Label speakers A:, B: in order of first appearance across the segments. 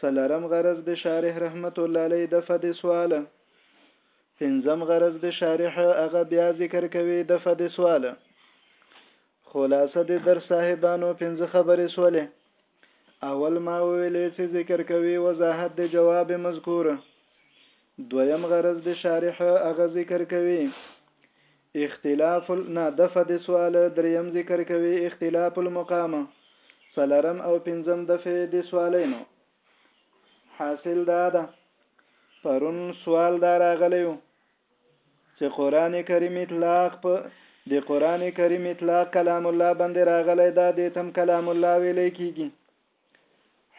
A: څلرم غرض د شارح رحمت الله علیه د فد سوال پنځم غرض د شارح هغه بیا ذکر کوي د فد سوال خلاصه د در صاحبانو پنځه خبرې سولې اول ما ویلې چې ذکر کوي وضاحت د جواب مذکور دویم غرض د شارح هغه ذکر کوي اختلاف ال نه دفع د سوال دریم ذکر کوي اختلاف المقام څلرم او پنځم دفع د سوالې نو حاصل دا ده پرون سوال دا راغلی و چې قران کریم اطلاق په د قران کریم اطلاق کلام الله باندې راغلی دا د تم کلام الله ویلې کیږي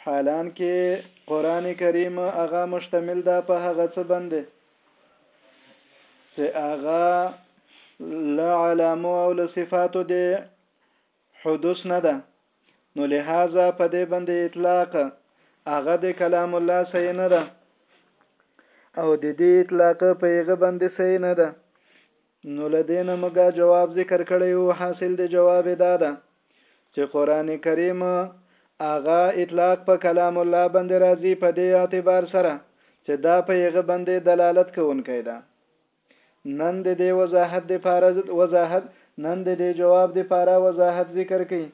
A: حالان کې قران کریم هغه مشتمل ده په هغه څه باندې چې هغه لا علامو او له صفاتو د حدوث نه ده نو لہذا په دې باندې اطلاق هغه د کلام الله صحیح نه ده او د دې اطلاق په هغه باندې صحیح نه ده نو له دې نه موږ جواب ذکر کړی او حاصل د جواب دا ده چې قران کریم هغه اطلاق په کلام الله باندې راځي په دې اعتبار سره چې دا په یغه باندې دلالت کوونکی ده نن د دې وضاحت د پاره وضاحت نن د دې جواب د پاره وضاحت ذکر کړي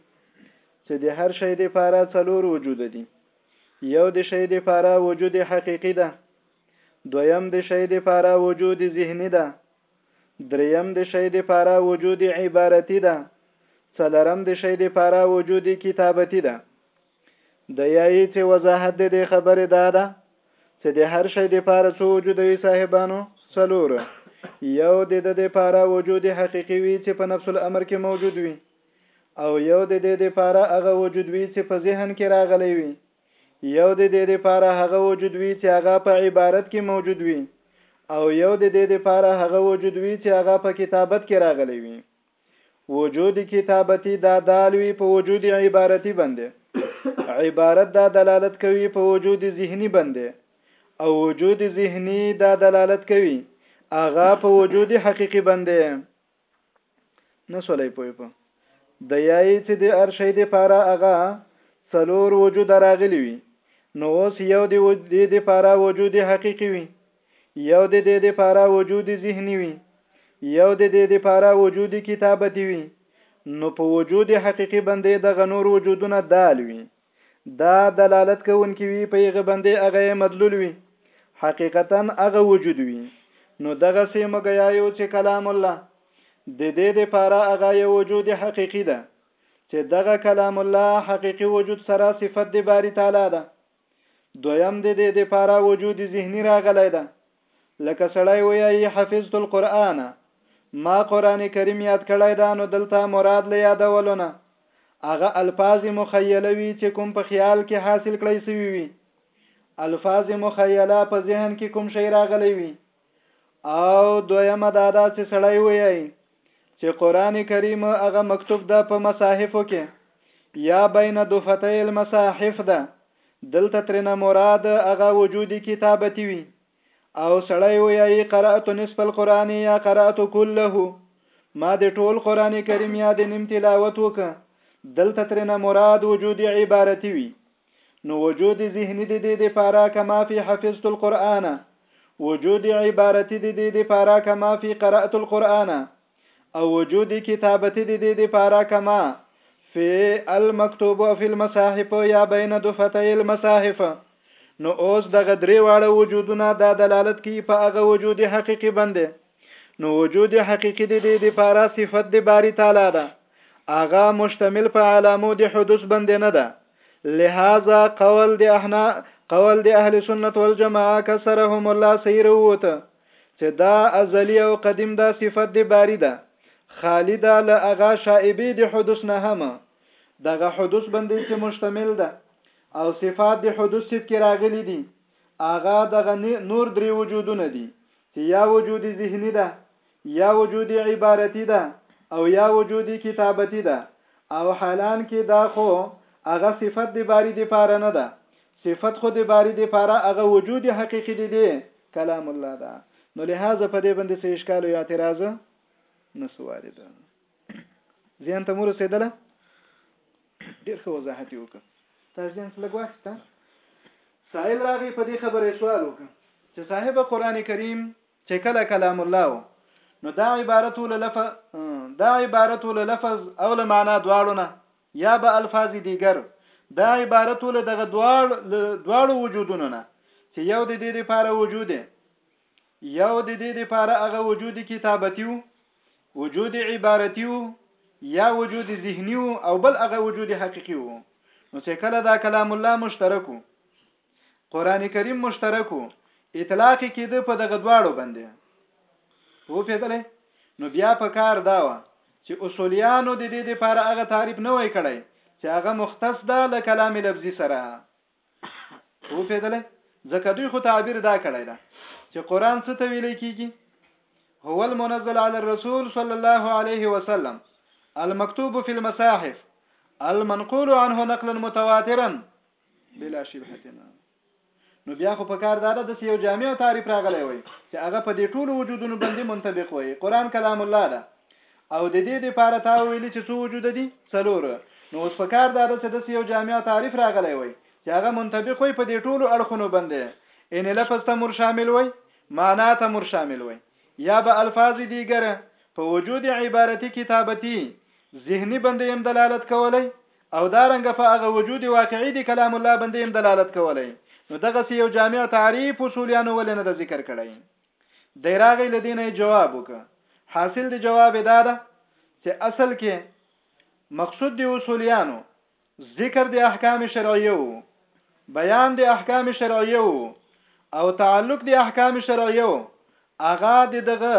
A: چې د هر شی د پاره څلور وجود دي یو د شی د پاره وجود حقيقي ده دویم د شی د پاره وجود ذهنی ده دریم د شی د پاره وجود عبارتی ده څلرم د شی د پاره وجود کتابتی ده د یای چې وضاحت د دې خبرې دا ده چې د هر شی د پاره څو وجود وي صاحبانو څلور یو د د د پاره وجود حقيقي وي چې په نفس الامر کې موجود وي او یو د د د پاره هغه وجود وي چې په ذهن کې راغلی وي یو د دې لپاره هغه وجود وي چې هغه په عبارت کې موجود وي او یو د دې لپاره هغه وجود وي چې هغه په کتابت کې راغلی وي وجود کتابتی دا دالوی په وجود عبارتی باندې عبارت دا دلالت کوي په وجود ذهني باندې او وجود ذهني دا دلالت کوي اغا په وجود حقيقي باندې نه سولای پوی په د یای چې د ارشی د پاره هغه څلور وجود راغلی وي نو اوس یو د دې د پاره وجود حقيقي وي یو د دې د پاره وجود ذهني وي یو د دې د پاره وجود کتابتي وي نو په وجود حقيقي باندې د غنور وجودونه دال وي دا دلالت کوونکی وي په یغه باندې هغه مدلول وي حقیقتا هغه وجود وي نو دغه سي مګیا یو چې کلام الله د دې د پاره هغه یو وجود حقيقي ده چې دغه کلام الله حقيقي وجود سره صفت د باری تعالی ده دویم د دې د پاره وجود ذهني راغلی ده لکه سړی ویایي حفظت القرآن ما قرآن کریم یاد کړی ده نو دلته مراد له یادولو نه هغه الفاظ مخیله وي چې کوم په خیال کې حاصل کړی سوي وي الفاظ مخیله په ذهن کې کوم شی راغلی وي او دویمه دا ده چې سړی ویایي چې قران کریم هغه مکتوب ده په مصاحفو کې یا بین دفتي المصاحف ده دلته ترنه مراد هغه وجودي کتابتي وي او سړی ویایي قرأت نصف القرآن یا قرأت کله ما د ټول قرآن کریم یا د نیم تلاوت وکړه دلته ترنه مراد وجودي عبارتي وي نو وجود ذهنی د دې لپاره کما فی حفظت القرآن وجود عبارتی د دې لپاره کما فی قرأت القرآن او وجود کتابتی د دې لپاره کما فی المکتوب او فی المصاحف یا بین دفتي المصاحف نو اوس دغه درې واړه وجودونه دا دلالت کوي په هغه وجود حقيقي باندې نو وجود حقیقی د دې لپاره صفت د باری تعالی ده اغا مشتمل په علامو د حدوث باندې نه ده لہذا قول د احنا قول د اهل سنت والجماعه کسرهم الله سیر وته چې دا ازلی او قدیم دا صفت د باری ده خالی دا له اغا شائبه د حدوث نه هم دغه حدوث باندې چې مشتمل ده او صفات د حدوث ست کې راغلي دي اغا دغه نور درې وجودونه دي چې یا وجودي ذهني ده، یا وجودي عبارتي ده او یا وجودي کتابتي ده او حالانکه دا خو هغه صفت د باري د پاره نه ده، صفت خو د باري د پاره هغه وجود حقیقي د دې کلام الله ده، نو لهذا په دې باندې څه اشکال او اعتراض نه سو وارد. زیان ته مو رسېدله ډېر ښه وضاحت یې وکړ تاسو ځان څه لږ واخیسته سائل راغی په دې خبره سوال وکړ چې صاحب قران کریم چې کله کلام الله و نو دا عبارت ول لفظ دا عبارت ول لفظ او له معنا دواړو نه یا به الفاظ دیګر دا عبارت ول دغه دواړو دواړو وجودونو نه چې یو د دې لپاره وجود یو د دې لپاره هغه وجود کتابتي وو وجود عبارتي وو یا وجود ذهني وو او بل هغه وجود حقيقي وو نو چې کله دا کلام الله مشترکو قران کریم مشترکو اطلاق کېده په دغه دواړو باندې وو پیدلې نو بیا په کار دا و چې اصولیانو د دې لپاره هغه تعریف نه وای کړی چې هغه مختص ده له کلام لفظي سره وو پیدلې ځکه دوی خو تعبیر دا کړی دا چې قران څه ته ویل کیږي هو المنزل على الرسول صلى الله عليه وسلم المكتوب في المصاحف المنقول عنه نقلا متواترا بلا شبهه نو بیا خو په کار داده د یو جامع تعریف راغلی وي چې هغه په دې ټولو وجودونو باندې منطبق وي قران کلام الله ده او د دې لپاره تا ویلي چې څو وجود دي څلور نو اوس په کار دا ده چې د یو جامع تعریف راغلی وای چې هغه منطبق وي په دې ټولو اړخونو باندې ان لفظ ته مر شامل وي معنا ته مر شامل وي یا به الفاظ دیګر په وجود عبارتي کتابتي ذهني باندې هم دلالت کولای او دا رنګ په هغه وجود واقعي دی کلام الله باندې هم دلالت کولای نو دغه یو جامع تعریف اصولیانو ولنه ذکر کړی دی راغی له دینه جواب وکړه حاصل د جواب دا ده چې اصل کې مقصود دی اصولیانو ذکر د احکام شرعیه وو بیان د احکام شرعیه وو او تعلق د احکام شرعیه وو اغا د دغه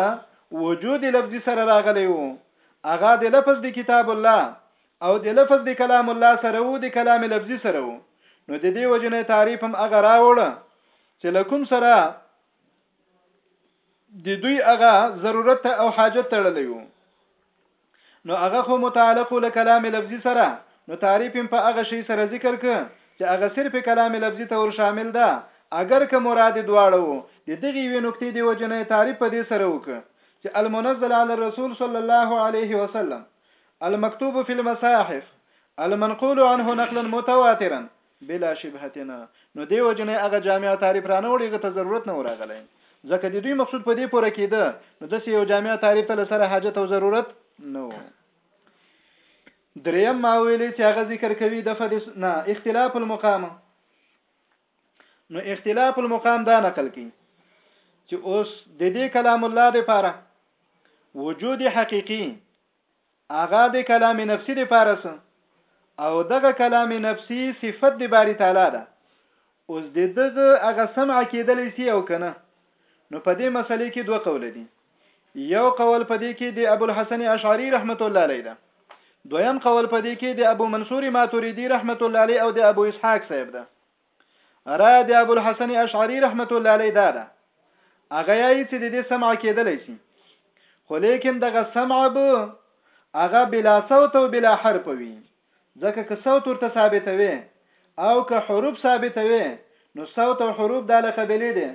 A: وجود لفظي سره راغلی وو اغا د لفظ د کتاب الله او د لفظ د کلام الله سره وو د کلام لفظي سره وو نو د دې وجنه تعریف هم اغا راوړ چې لکم سره د دوی هغه ضرورت او حاجت تړلی وو نو هغه خو متعلق له کلام لفظي سره نو تعریف په هغه شی سره ذکر ک چې هغه صرف کلام لفظي ته ور شامل ده اگر که مراد دواړه وو د دغه وی نقطې دی وجنه تعریف په دې سره وک چې المنزل علی الرسول صلی الله علیه وسلم المكتوب فی المصاحف المنقول عنه نقلا متواترا بلا شبهة نه نو دې وجې نه هغه جامع تعريف رانوړ هغه ته ضرورت نه و راغلی ځکه د دوی مقصود په دې پوره کېده نو دسې یو جامع تعريف ته له سره حاجت او ضرورت نه و دریم ما ویلې چې هغه ذکر کوي د فد نه اختلاف المقام نو اختلاف المقام دا نقل کړي چې اوس د دې کلام الله لپاره وجود حقيقي هغه د کلام نفسي لپاره سه او دغه کلام نفسي صفت د باری تعالی ده اوس د دغه هغه سمع کېدلی سي او کنه نو په دې مسلې کې دوه قول دي یو قول په دې کې د ابو الحسن اشعری رحمت الله علیه ده دویم قول په دې کې د ابو منصور ماتوریدی رحمت الله علیه او د ابو اسحاق صاحب ده را د ابو الحسن اشعری رحمت الله علیه دا ده هغه یی چې د دې سمع کېدلی شي خو لیکن دغه سمع به هغه بلا صوت او بلا حرف وي ځکه که صوت ورته ثابتوي او که حروف ثابتوي نو صوت او حروف د لقبلې دي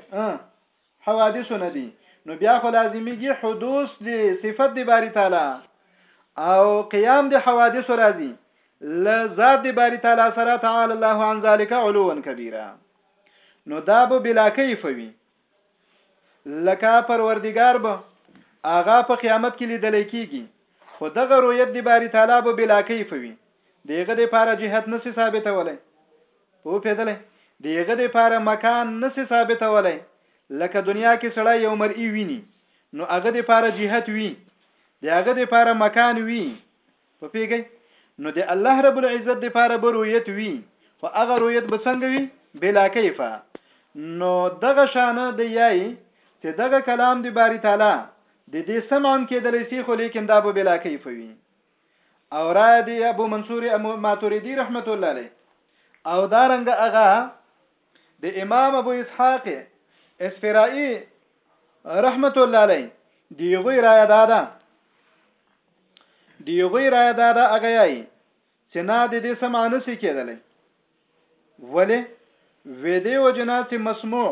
A: حوادثو نه دي نو بیا خو لازمیږي حدوث دي صفت دی باری تعالی او قیام دي حوادثو راځي لذات دی باری تعالی سره تعالی الله عن ذلك علوا کبیره نو دا به بلا کیف وي لکه پروردگار به آغا په قیامت کې لیدل کیږي خو دغه رؤیت دی باری تعالی به بلا کیف وي دیغه د پاره جهت نسی ثابتولای پوپیدلی د یغه د پاره مکان نه سي ثابتولی لکه دنیا کې سړی یو مرئی ویني نو هغه د پاره جهت وی د هغه د پاره مکان وی په پیګی نو د الله رب العزت د پاره به رؤیت وی خو هغه رؤیت به څنګه وی بلا کیفه نو دغه شانه د یای چې دغه کلام د باری تعالی د دې سمعن کېدلی سي خو لیکن دا به بلا کیفه وی او رائے دی ابو منصور ماتوریدی رحمت الله علیه او دارنګ اغا د امام ابو اسحاق اسفرائی رحمت الله علیه دی غوی رائے دادا دی غوی رائے دادا اغا یای چې نه د دې سمانه سې کېدلې ولې وې دې وجنات مسموع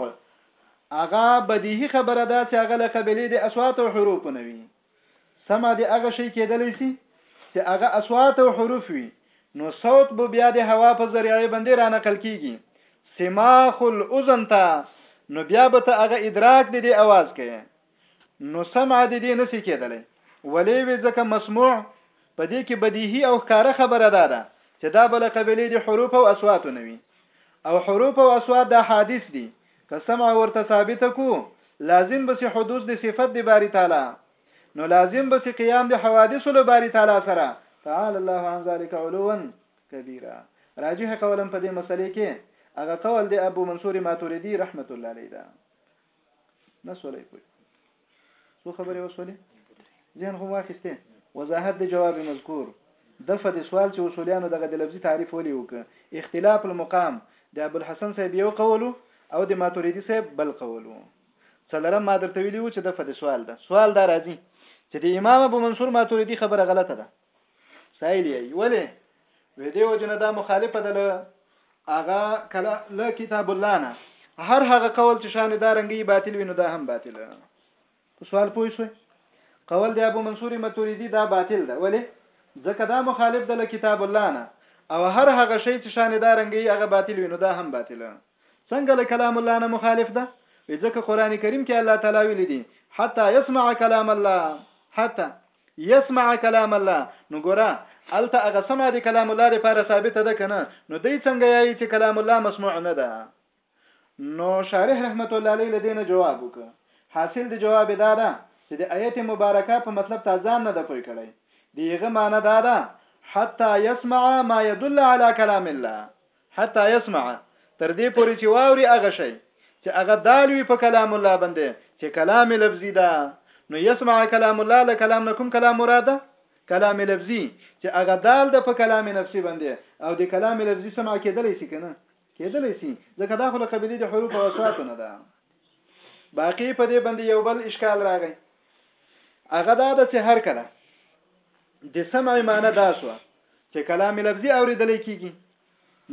A: اغا بدیهی خبره ده چې اغا له قبلې د اصوات او حروف نه وي سمه د هغه شی کېدلی سي چې هغه اصوات او حروف وي نو صوت به بیا د هوا په ذریعه باندې را نقل کیږي سماخ الاذن ته نو بیا به ته هغه ادراک د دې आवाज کوي نو سمع د دې نسی کېدلی ولې وې ځکه مسموع په دې کې بدیهي او ښکاره خبره ده ده چې دا بل قبلې د حروف او اصوات نه وي او حروف او اصوات د حادث دي که سمع ورته ثابت کو لازم بسی حدوث د صفت د باری تعالی نو لازم بسی قیام د حوادث له باری تعالی سره تعالی الله عن ذلك علوا کبیره راجح قولم په دې مسلې کې هغه قول دی ابو منصور ماتوریدی رحمت الله علیه دا نسولې پوي څو خبرې وسولې ذهن خو واخیسته وضاحت د جواب مذکور دفه د سوال چې اصولیانو دغه د لفظي تعریف ولې وک اختلاف المقام د ابو الحسن صاحب یو قولو او د ماتوریدی صاحب بل قولو څلرم ما درته ویلی و چې دفه د سوال ده سوال دا راځي چې د امام ابو منصور ماتوریدی خبره غلطه ده سائل یې ولې وې دې وجنه دا مخالفه ده له هغه کله له کتاب الله نه هر هغه قول چې شان دا رنګي باطل وینو دا هم باطل په سوال پوه شئ قول دی ابو منصور ماتوریدی دا باطل ده ولی ځکه دا مخالف ده له کتاب الله نه او هر هغه شی چې شان دا رنګي هغه باطل وینو دا هم باطل څنګه له کلام الله نه مخالف ده ځکه قران کریم کې الله تعالی ویل دي حتا يسمع کلام الله حتا يسمع کلام الله نو ګوره هلته هغه سمع د کلام الله لپاره ثابته ده کنه نو دی څنګه یایي چې کلام الله مسموع نه ده نو شارح رحمت الله علیه لدینه جواب وک حاصل د جواب دا ده چې د آیت مبارکه په مطلب تا ځان نه د پوي کړی دیغه معنی دا ده حتا يسمع ما يدل على كلام الله حتی يسمع تر دې پورې چې واوري هغه شی چې هغه دال وي په کلام الله باندې چې کلام لفظي ده نو يسمع کلام الله له کلام نه کوم کلام مراده کلام لفظي چې هغه دال د په کلام نفسي باندې او د کلام لفظي سمع کېدلی شي کنه کېدلی شي ځکه دا خو له قبيله د حروف او اصوات نه ده باقی په دې باندې یو بل اشکال راغی هغه دا ده چې هر کله د سمع معنی دا شو چې کلام لفظي اوریدل کیږي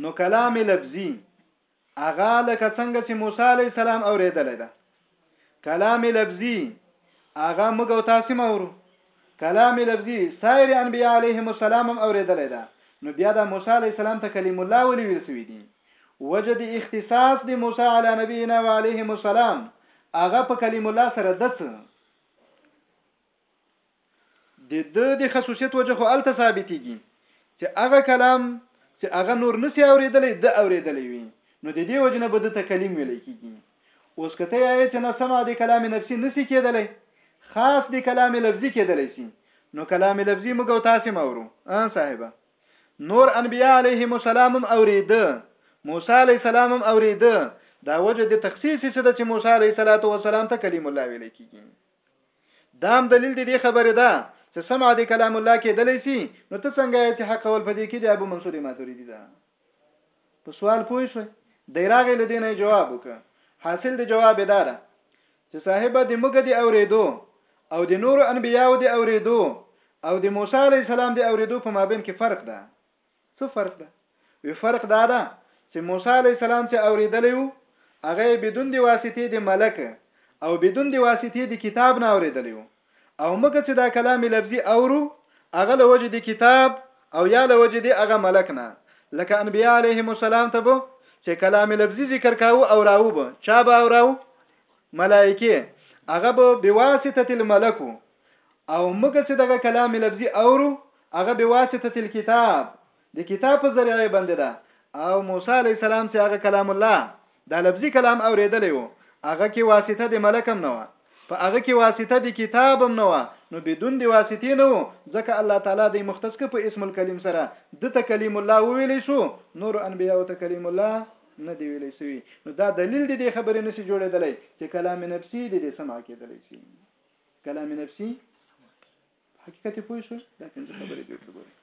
A: نو کلام لفظي اغا لکه څنګه چې موسی علی السلام اوریدل ده کلام لفظي اغا موږ او تاسو مورو کلام لفظي سایر انبیاء علیهم السلام هم اوریدل ده نو بیا د موسی علی السلام ته کلیم الله ولي ویل سوی دي وجد اختصاص د موسی علی نبینا و علیهم السلام اغا په کلیم الله سره دڅ د ده د خصوصیت وجه خو الته ثابتېږي چې هغه کلام چې هغه نور نسی اورېدلی د اورېدلی وي نو د دې وجنه به د تکلیم ویل کېږي اوس کته یې چې نه سمع د کلام نفسي نسی کېدلی خاص د کلام لفظي کېدلی سي نو کلام لفظي موږ او تاسو مورو ان صاحبہ نور انبیاء علیهم السلام اوریده موسی علیه السلام اوریده دا وجه د تخصیص څه د چې موسی علیه السلام ته کلیم الله ویل کیږي دام دلیل دی دې خبرې ده چې سمع دې کلام الله کې دلی سي نو ته څنګه یې چې حق ول پدې کې د ابو منصور ماتوریدی ده په سوال پوه شوي دی راغې لدینه جواب وک حاصل د جواب دار چې صاحب د موږ دی اوریدو او د نور انبیاو دی اوریدو او د موسی علی السلام دی اوریدو په مابین کې فرق ده څه فرق ده وی فرق دا ده چې موسی علی السلام چې اوریدلی وو هغه بدون دی واسطه دی ملک او بدون دی واسطه دی کتاب نه اوریدلی وو او مګه چې دا کلام لفظي اورو هغه لوجه دی کتاب او یا لوجه دی هغه ملک نه لکه انبیاء علیهم السلام ته بو چې کلام لفظي ذکر کاوه او راو به چا به او راو ملائکه هغه به بواسطه الملک او موږ چې دغه کلام لفظي اورو هغه بواسطه الكتاب د کتاب په ذریعه باندې ده او موسی علی السلام چې هغه کلام الله دا لفظي کلام اوریدلی وو هغه کې واسطه د ملکم نه و په هغه کې واسطه د کتابم نه و نو بدون د واسطې نه و ځکه الله تعالی د مختص په اسم الکلیم سره د تکلیم الله ویل شو نور انبیاء او تکلیم الله نه دی ویل شوی نو دا دلیل دی د خبرې نشي جوړېدلی چې کلام نفسي دی د سمع کېدلی شي کلام نفسي حقیقت پوه شو دا پنځه خبرې دې ورته ګوري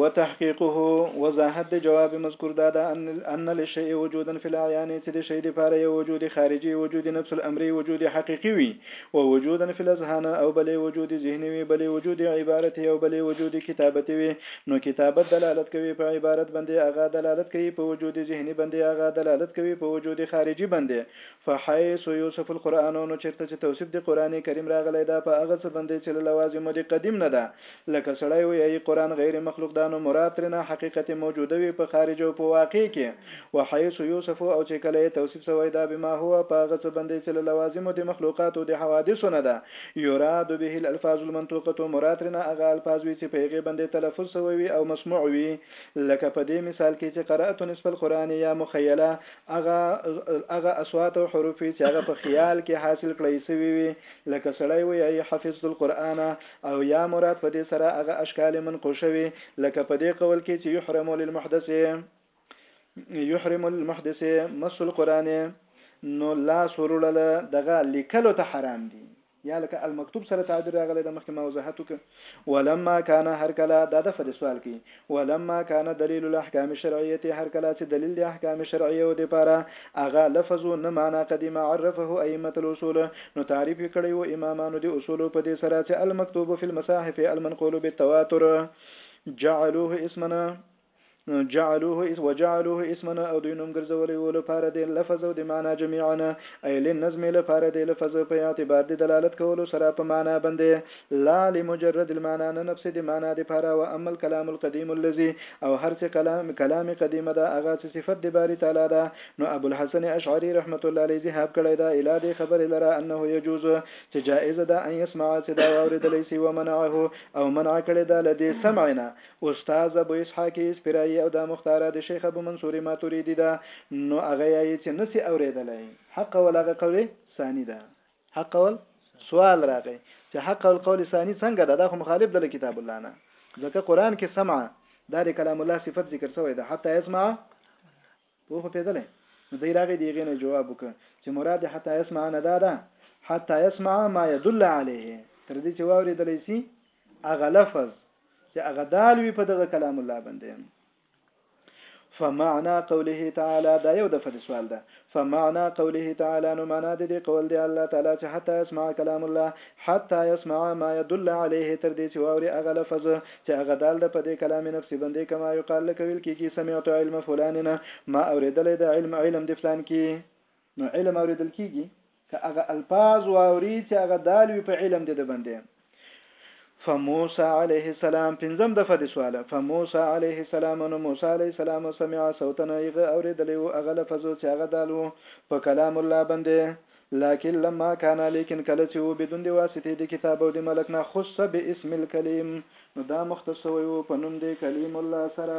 A: وتحقيقه وضاحت د جواب مذکور دا ده ان ان لشيء وجودا في العيان چې د شی لپاره یو وجود خارجي وجود نفس الامر وجود حقيقي وي او وجودا في الاذهان او بلې وجود ذهني وي بلې وجود عبارت او بلې وجود کتابت وي نو کتابت دلالت کوي په عبارت بندې هغه دلالت کوي په وجود ذهني بندې هغه دلالت کوي په وجود خارجي بندې فحيث يوصف القرآن نو چرته چې توصيف د قرآن کريم راغلی ده په هغه څه بندې چې له لوازمو دې قديم نه ده لکه سړی ويايي قرآن غير مخلوق ده نو مراد ترېنه حقيقت موجود وي په خارج او په واقع کې وحيث يوصف او چې کله يې توصيف سوی ده بما هو په هغه څه بندې چې له لوازمو د مخلوقاتو د حوادثو نه ده یراد به الالفاظ المنطوقة مراد ترینه هغه الفاظ وي چې په هغې باندې تلفظ شوی وي او مسموع وي لکه په دې مثال کې چې قرأت نصف القرآن یا مخیله هغه هغه اصوات او حروف وي چې هغه په خیال کې حاصل کړی شوي وي لکه سړی ویایي حفظت القرآن او یا مراد په دې سره هغه اشکال منقوشه وي لکه په دې قول کې چې یحرم للمحدث يحرم المحدث مس القران نو لاس ورړل دغه لیکلو ته حرام دي یا لکه المکتوب سره تعبیر راغلی د مخکې ما وضاحت وک ولما کان هر کله دا د فد سوال کی ولما کان دلیل الاحکام الشرعیه هر کله چې دلیل د احکام شرعیه او د پاره اغه لفظ نه معنا قدیمه عرفه ائمه الاصول نو تعریف کړي او امامانو د اصول په دې سره چې المکتوب فی المصاحف المنقول بالتواتر جعلوه اسمنا جعلوه اس وجعلوه اسمنا او دوی نوم ګرځولی وو لپاره د لفظ او د معنا جميعا ای لنظم لپاره د لفظ په اعتبار د دلالت کولو سره په معنا باندې لا لمجرد المعنا نه نفس د معنا د پاره و اما الكلام القديم الذي او هر څه کلام کلام قدیم ده هغه څه صفت د باری تعالی ده نو ابو الحسن اشعری رحمت الله علیه ذهاب کړی دا اله د خبر لره انه يجوز چې جائز ده ان يسمع صدا واوریدلی سی ومنعه او منع کړی دا لدی سمعنا استاد ابو اسحاق اسفرايي او دا مختاره د شيخ ابو منصور ماتريدي ده نو هغه يايي چي نه سي اوريدلای حق قول هغه قول ثاني ده حق قول سوال راغی چې حق قول قول ثاني څنګه ده دا خو مخالف ده کتاب الله نه ځکه قران کې سمع دا د کلام الله صفت ذکر شوی ده حتی يسمع وغپېدلی، نو دی راغی د هغې نه یې جواب وکړ چې مراد د حتی یسمع نه دا ده، حتی یسمع ما یدل علیه، تر دې چې واورېدلی سي هغه لفظ چې هغه دال وي په دغه کلام الله باندې. فمعنا قوله تعالی دا یو دفعه د سوال ده فمعنا قوله تعالی نو معنا د دې قول دی الله تعالی چې حتی اسمع کلام الله حتی اسمع ما يدل عليه تر دې چې واوري هغه لفظ چې هغه دال ده په دې کلام نفسي بندې کما يقال لکه ويل کېږي سمعت علم فلان نه ما اورېدلی د علم علم د فلان کې نو علم اورېدل کېږي که هغه الفاظ واوري چې هغه دال وي په علم دې د بندې فموسى عليه السلام پنځم دفعه د سوال فموسى عليه السلام نو موسی عليه السلام سمع صوتنا یغه اوریدلی او هغه لفظ چې هغه دالو په کلام الله باندې لکن لما کان لیکن کله چې و بدون د واسطې د کتاب او د ملک نه خص باسم الکلیم نو دا مختص شوی و په نوم د کلیم الله سره.